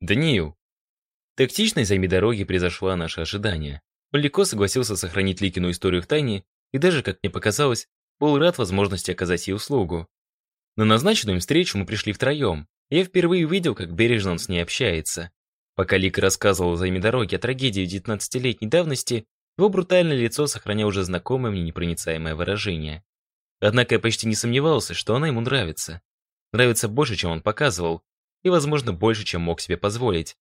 Даниил. Тактичность займи дороги превзошла наше ожидание. Он легко согласился сохранить Ликину историю в тайне и даже, как мне показалось, был рад возможности оказать ей услугу. На назначенную им встречу мы пришли втроем. Я впервые увидел, как бережно он с ней общается. Пока Лика рассказывал займи дороги о трагедии 19-летней давности, его брутальное лицо сохраняло уже знакомое мне непроницаемое выражение. Однако я почти не сомневался, что она ему нравится. Нравится больше, чем он показывал, и, возможно, больше, чем мог себе позволить.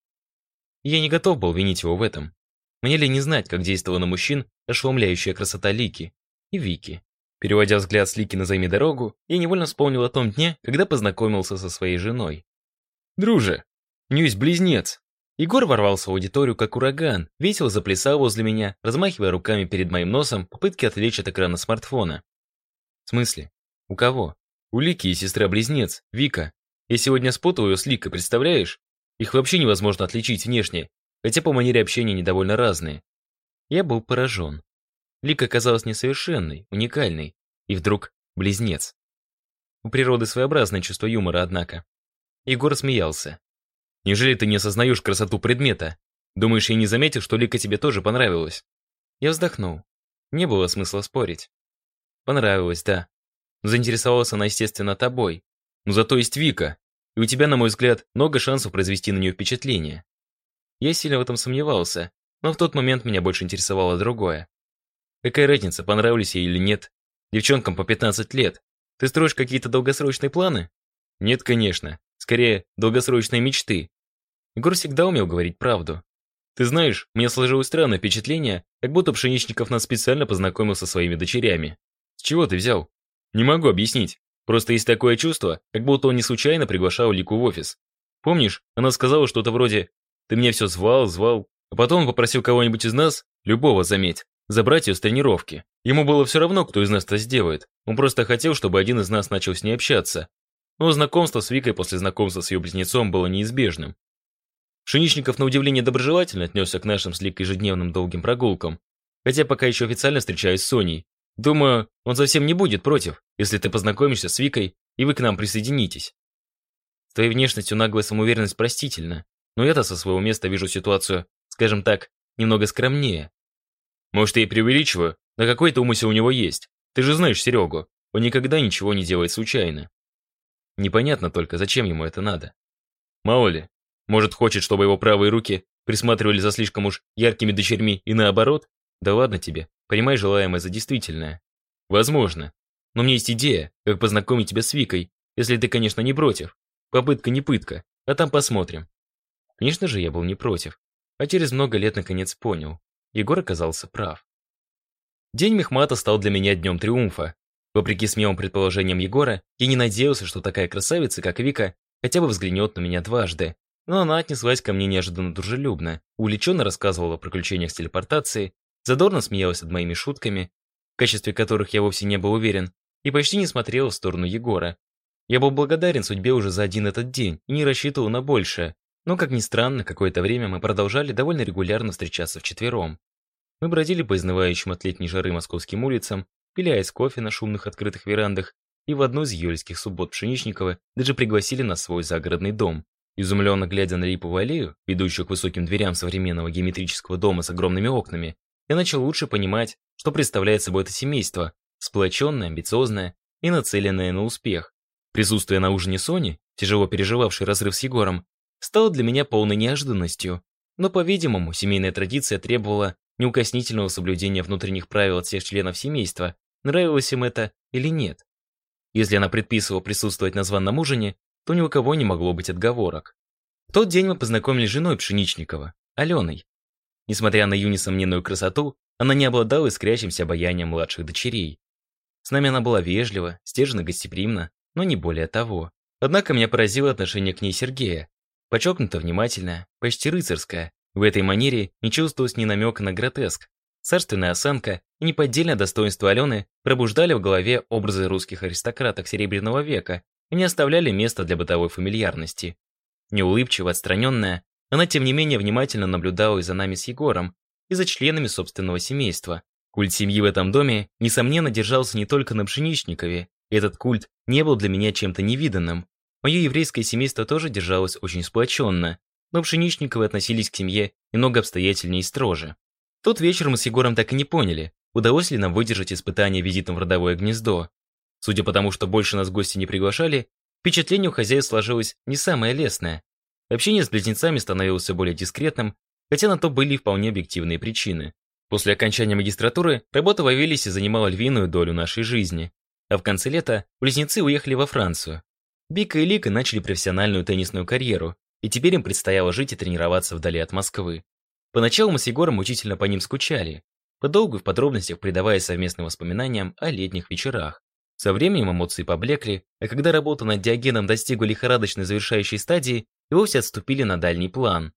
Я не готов был винить его в этом. Мне ли не знать, как действовала на мужчин ошеломляющая красота Лики и Вики. Переводя взгляд с Лики на «Займи дорогу», я невольно вспомнил о том дне, когда познакомился со своей женой. «Друже, у нее есть близнец». Егор ворвался в аудиторию, как ураган, весело заплясал возле меня, размахивая руками перед моим носом, попытки отвлечь от экрана смартфона. «В смысле? У кого?» «У Лики и сестра-близнец, Вика. Я сегодня спутал ее с Ликой, представляешь? Их вообще невозможно отличить внешне, хотя по манере общения они довольно разные. Я был поражен. Лика казалась несовершенной, уникальной, и вдруг близнец. У природы своеобразное чувство юмора, однако. Егор смеялся. «Неужели ты не осознаешь красоту предмета? Думаешь, я не заметил, что Лика тебе тоже понравилась?» Я вздохнул. Не было смысла спорить. Понравилось, да. Заинтересовалась она, естественно, тобой. Но зато есть Вика, и у тебя, на мой взгляд, много шансов произвести на нее впечатление. Я сильно в этом сомневался, но в тот момент меня больше интересовало другое. Какая разница, понравились ей или нет? Девчонкам по 15 лет. Ты строишь какие-то долгосрочные планы? Нет, конечно. Скорее, долгосрочные мечты. Егор всегда умел говорить правду. Ты знаешь, мне сложилось странное впечатление, как будто Пшеничников нас специально познакомил со своими дочерями. С чего ты взял? Не могу объяснить. Просто есть такое чувство, как будто он не случайно приглашал Лику в офис. Помнишь, она сказала что-то вроде «Ты меня все звал, звал», а потом он попросил кого-нибудь из нас, любого, заметь, забрать ее с тренировки. Ему было все равно, кто из нас это сделает. Он просто хотел, чтобы один из нас начал с ней общаться. Но знакомство с Викой после знакомства с ее близнецом было неизбежным. Шиничников на удивление доброжелательно отнесся к нашим с Ликой ежедневным долгим прогулкам, хотя пока еще официально встречаюсь с Соней, Думаю, он совсем не будет против, если ты познакомишься с Викой, и вы к нам присоединитесь. С твоей внешностью наглая самоуверенность простительна, но я-то со своего места вижу ситуацию, скажем так, немного скромнее. Может, я и преувеличиваю, но какой-то умысел у него есть. Ты же знаешь Серегу, он никогда ничего не делает случайно. Непонятно только, зачем ему это надо. Мало ли, может, хочет, чтобы его правые руки присматривали за слишком уж яркими дочерьми и наоборот? Да ладно тебе, Принимай желаемое за действительное. Возможно. Но у меня есть идея, как познакомить тебя с Викой, если ты, конечно, не против. Попытка не пытка, а там посмотрим. Конечно же, я был не против. А через много лет наконец понял. Егор оказался прав. День Мехмата стал для меня днем триумфа. Вопреки смелым предположениям Егора, я не надеялся, что такая красавица, как Вика, хотя бы взглянет на меня дважды. Но она отнеслась ко мне неожиданно дружелюбно, увлеченно рассказывала о приключениях с телепортацией, задорно смеялась над моими шутками, в качестве которых я вовсе не был уверен, и почти не смотрела в сторону Егора. Я был благодарен судьбе уже за один этот день и не рассчитывал на большее, но, как ни странно, какое-то время мы продолжали довольно регулярно встречаться вчетвером. Мы бродили по изнывающим от летней жары московским улицам, пили айс кофе на шумных открытых верандах, и в одну из июльских суббот Пшеничникова даже пригласили нас в свой загородный дом. Изумленно глядя на липовую аллею, ведущую к высоким дверям современного геометрического дома с огромными окнами, я начал лучше понимать, что представляет собой это семейство, сплоченное, амбициозное и нацеленное на успех. Присутствие на ужине Сони, тяжело переживавшей разрыв с Егором, стало для меня полной неожиданностью. Но, по-видимому, семейная традиция требовала неукоснительного соблюдения внутренних правил от всех членов семейства, нравилось им это или нет. Если она предписывала присутствовать на званном ужине, то ни у кого не могло быть отговорок. В тот день мы познакомились с женой Пшеничникова, Аленой, Несмотря на ее несомненную красоту, она не обладала искрящимся обаянием младших дочерей. С нами она была вежлива, стерженно гостеприимна, но не более того. Однако меня поразило отношение к ней Сергея. Подчеркнуто внимательное, почти рыцарское. В этой манере не чувствовалось ни намека на гротеск. Царственная осанка и неподдельное достоинство Алены пробуждали в голове образы русских аристократок Серебряного века и не оставляли места для бытовой фамильярности. Неулыбчиво отстраненная, она, тем не менее, внимательно наблюдала и за нами с Егором, и за членами собственного семейства. Культ семьи в этом доме, несомненно, держался не только на Пшеничникове, этот культ не был для меня чем-то невиданным. Мое еврейское семейство тоже держалось очень сплоченно. но Пшеничниковы относились к семье немного обстоятельнее и строже. Тот вечер мы с Егором так и не поняли, удалось ли нам выдержать испытание визитом в родовое гнездо. Судя по тому, что больше нас гости не приглашали, впечатление у хозяев сложилось не самое лестное. Общение с близнецами становилось все более дискретным, хотя на то были вполне объективные причины. После окончания магистратуры работа в Авелисе занимала львиную долю нашей жизни. А в конце лета близнецы уехали во Францию. Бика и Лика начали профессиональную теннисную карьеру, и теперь им предстояло жить и тренироваться вдали от Москвы. Поначалу мы с Егором мучительно по ним скучали, подолгу в подробностях придавая совместным воспоминаниям о летних вечерах. Со временем эмоции поблекли, а когда работа над Диогеном достигла лихорадочной завершающей стадии, и вовсе отступили на дальний план.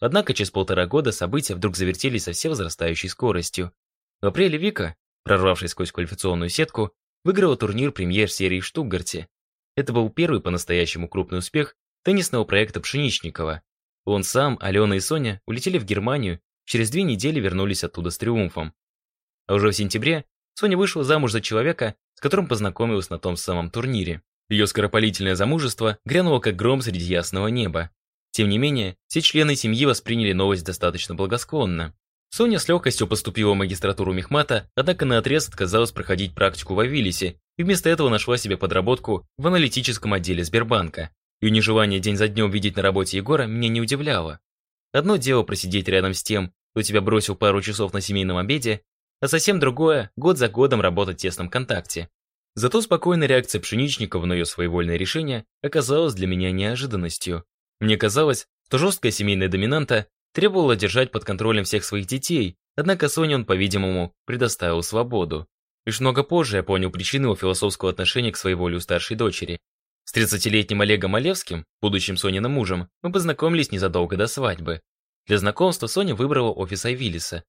Однако через полтора года события вдруг завертелись со все возрастающей скоростью. В апреле Вика, прорвавшись сквозь квалификационную сетку, выиграла турнир премьер-серии в Штутгарте. Это был первый по-настоящему крупный успех теннисного проекта Пшеничникова. Он сам, Алена и Соня улетели в Германию, через две недели вернулись оттуда с триумфом. А уже в сентябре Соня вышла замуж за человека, с которым познакомилась на том самом турнире. Ее скоропалительное замужество грянуло как гром среди ясного неба. Тем не менее, все члены семьи восприняли новость достаточно благосклонно. Соня с легкостью поступила в магистратуру мехмата, однако наотрез отказалась проходить практику в Авилисе и вместо этого нашла себе подработку в аналитическом отделе Сбербанка. Ее нежелание день за днем видеть на работе Егора меня не удивляло. Одно дело просидеть рядом с тем, кто тебя бросил пару часов на семейном обеде, а совсем другое – год за годом работать в тесном контакте. Зато спокойная реакция Пшеничникова на ее своевольное решение оказалась для меня неожиданностью. Мне казалось, что жесткая семейная доминанта требовала держать под контролем всех своих детей, однако Соне он, по-видимому, предоставил свободу. Лишь много позже я понял причину его философского отношения к своеволию старшей дочери. С 30-летним Олегом Олевским, будущим Сониным мужем, мы познакомились незадолго до свадьбы. Для знакомства Соня выбрала офис Айвилиса.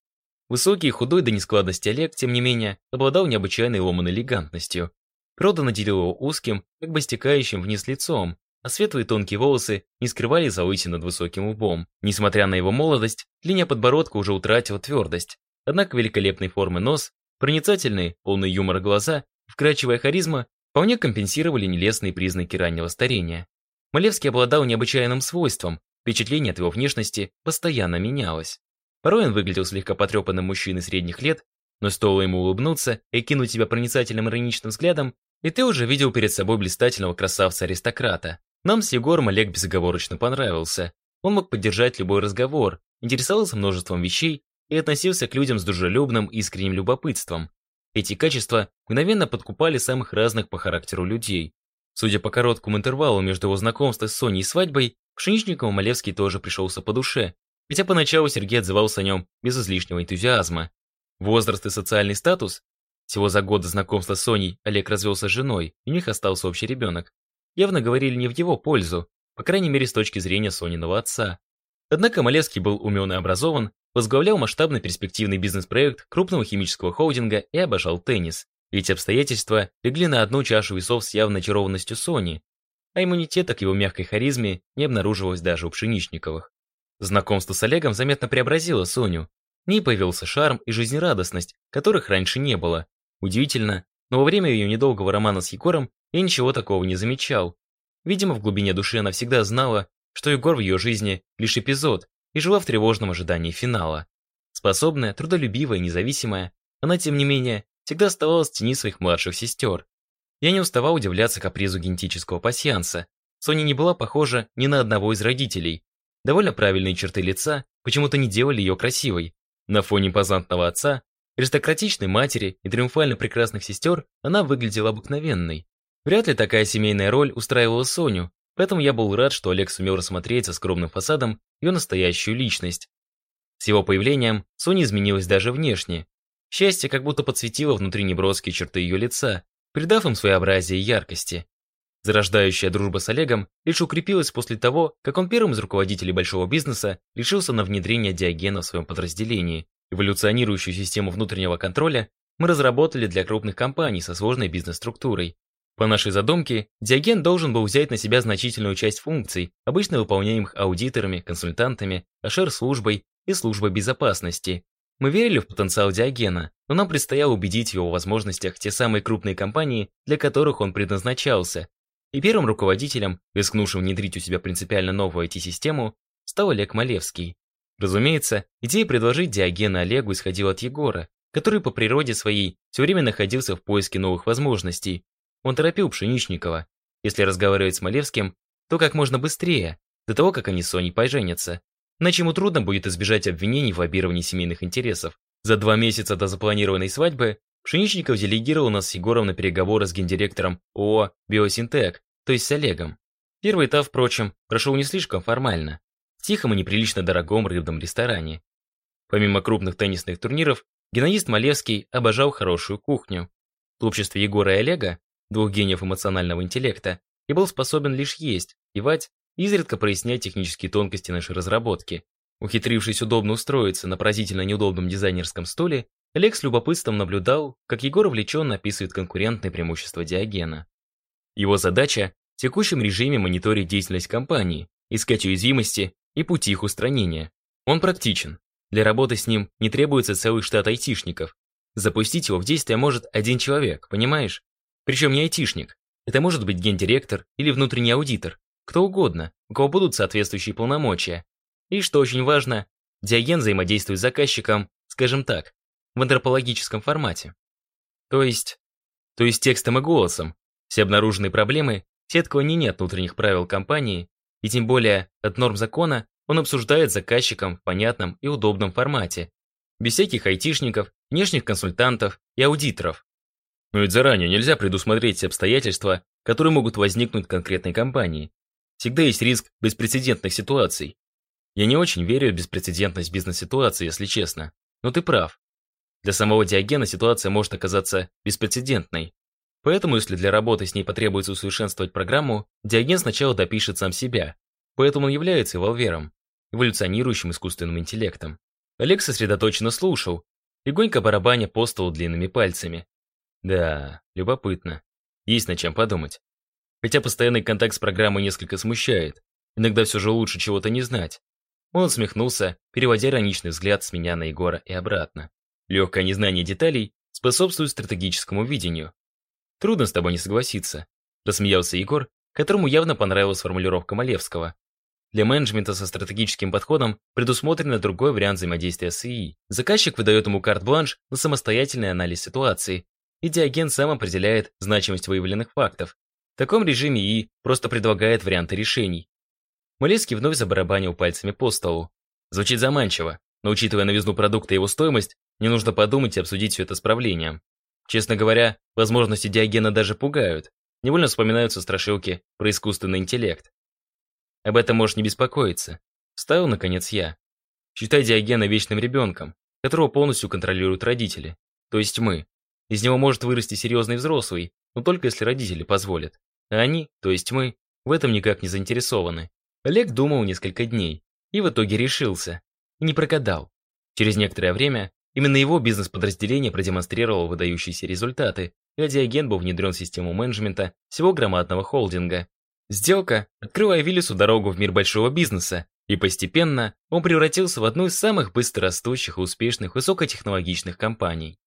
Высокий и худой до нескладности Олег, тем не менее, обладал необычайной ломаной элегантностью. Природа наделила его узким, как бы стекающим вниз лицом, а светлые тонкие волосы не скрывали залыси над высоким лбом. Несмотря на его молодость, линия подбородка уже утратила твердость. Однако великолепной формы нос, проницательные, полные юмора глаза, вкрадчивая харизма вполне компенсировали нелестные признаки раннего старения. Малевский обладал необычайным свойством, впечатление от его внешности постоянно менялось. Он выглядел слегка потрепанным мужчиной средних лет, но стоило ему улыбнуться и кинуть себя проницательным ироничным взглядом, и ты уже видел перед собой блистательного красавца-аристократа. Нам с Егором Олег безоговорочно понравился. Он мог поддержать любой разговор, интересовался множеством вещей и относился к людям с дружелюбным искренним любопытством. Эти качества мгновенно подкупали самых разных по характеру людей. Судя по короткому интервалу между его знакомством с Соней и свадьбой, Пшеничникову Малевский тоже пришелся по душе, хотя поначалу Сергей отзывался о нем без излишнего энтузиазма. Возраст и социальный статус? Всего за год до знакомства с Соней Олег развелся с женой, и у них остался общий ребенок. Явно говорили не в его пользу, по крайней мере с точки зрения Сониного отца. Однако Малевский был умен и образован, возглавлял масштабный перспективный бизнес-проект крупного химического холдинга и обожал теннис. Эти обстоятельства легли на одну чашу весов с явной очарованностью Сони, а иммунитета к его мягкой харизме не обнаружилось даже у Пшеничниковых. Знакомство с Олегом заметно преобразило Соню. В ней появился шарм и жизнерадостность, которых раньше не было. Удивительно, но во время ее недолгого романа с Егором я ничего такого не замечал. Видимо, в глубине души она всегда знала, что Егор в ее жизни лишь эпизод, и жила в тревожном ожидании финала. Способная, трудолюбивая, независимая, она, тем не менее, всегда оставалась в тени своих младших сестер. Я не уставал удивляться капризу генетического пасьянса. Соня не была похожа ни на одного из родителей. Довольно правильные черты лица почему-то не делали ее красивой. На фоне импозантного отца, аристократичной матери и триумфально прекрасных сестер она выглядела обыкновенной. Вряд ли такая семейная роль устраивала Соню, поэтому я был рад, что Олег сумел рассмотреть со скромным фасадом ее настоящую личность. С его появлением Соня изменилась даже внешне. Счастье как будто подсветило внутри неброские черты ее лица, придав им своеобразие и яркости. Зарождающая дружба с Олегом лишь укрепилась после того, как он первым из руководителей большого бизнеса решился на внедрение Диогена в своем подразделении. Эволюционирующую систему внутреннего контроля мы разработали для крупных компаний со сложной бизнес-структурой. По нашей задумке, Диоген должен был взять на себя значительную часть функций, обычно выполняемых аудиторами, консультантами, HR-службой и службой безопасности, мы верили в потенциал Диогена, но нам предстояло убедить в его возможностях те самые крупные компании, для которых он предназначался. И первым руководителем, рискнувшим внедрить у себя принципиально новую IT-систему, стал Олег Малевский. Разумеется, идея предложить Диогена Олегу исходила от Егора, который по природе своей все время находился в поиске новых возможностей. Он торопил Пшеничникова. Если разговаривать с Малевским, то как можно быстрее, до того, как они с Соней поженятся. Иначе ему трудно будет избежать обвинений в лоббировании семейных интересов. За два месяца до запланированной свадьбы Пшеничников делегировал нас с Егором на переговоры с гендиректором ООО «Биосинтек», то есть с Олегом. Первый этап, впрочем, прошел не слишком формально. В тихом и неприлично дорогом рыбном ресторане. Помимо крупных теннисных турниров, гимназист Малевский обожал хорошую кухню. В обществе Егора и Олега, двух гениев эмоционального интеллекта, и был способен лишь есть, пивать и изредка прояснять технические тонкости нашей разработки. Ухитрившись удобно устроиться на поразительно неудобном дизайнерском столе, Олег с любопытством наблюдал, как Егор увлеченно описывает конкурентные преимущества Диогена. Его задача – в текущем режиме мониторить деятельность компании, искать уязвимости и пути их устранения. Он практичен. Для работы с ним не требуется целый штат айтишников. Запустить его в действие может один человек, понимаешь? Причем не айтишник. Это может быть гендиректор или внутренний аудитор, кто угодно, у кого будут соответствующие полномочия. И, что очень важно, Диоген взаимодействует с заказчиком, скажем так, в антропологическом формате. То есть, то есть текстом и голосом. Все обнаруженные проблемы, все не нет внутренних правил компании, и тем более от норм закона он обсуждает с заказчиком в понятном и удобном формате, без всяких айтишников, внешних консультантов и аудиторов. Но ведь заранее нельзя предусмотреть все обстоятельства, которые могут возникнуть в конкретной компании. Всегда есть риск беспрецедентных ситуаций. Я не очень верю в беспрецедентность бизнес-ситуации, если честно. Но ты прав. Для самого Диогена ситуация может оказаться беспрецедентной. Поэтому, если для работы с ней потребуется усовершенствовать программу, Диоген сначала допишет сам себя. Поэтому он является эволвером, эволюционирующим искусственным интеллектом. Олег сосредоточенно слушал, легонько барабаня по столу длинными пальцами. Да, любопытно. Есть над чем подумать. Хотя постоянный контакт с программой несколько смущает. Иногда все же лучше чего-то не знать. Он усмехнулся, переводя ироничный взгляд с меня на Егора и обратно. Легкое незнание деталей способствует стратегическому видению. Трудно с тобой не согласиться, рассмеялся Егор, которому явно понравилась формулировка Малевского. Для менеджмента со стратегическим подходом предусмотрен другой вариант взаимодействия с ИИ. Заказчик выдает ему карт-бланш на самостоятельный анализ ситуации, и диаген сам определяет значимость выявленных фактов. В таком режиме ИИ просто предлагает варианты решений. Малевский вновь забарабанил пальцами по столу. Звучит заманчиво, но учитывая новизну продукта и его стоимость, мне нужно подумать и обсудить все это с правлением. Честно говоря, возможности Диогена даже пугают. Невольно вспоминаются страшилки про искусственный интеллект. Об этом можешь не беспокоиться. Вставил, наконец, я. Считай Диогена вечным ребенком, которого полностью контролируют родители, то есть мы. Из него может вырасти серьезный взрослый, но только если родители позволят. А они, то есть мы, в этом никак не заинтересованы. Олег думал несколько дней и в итоге решился. И не прогадал. Через некоторое время Именно его бизнес-подразделение продемонстрировало выдающиеся результаты, и Диоген был внедрен в систему менеджмента всего громадного холдинга. Сделка открыла Авилису дорогу в мир большого бизнеса, и постепенно он превратился в одну из самых быстрорастущих и успешных высокотехнологичных компаний.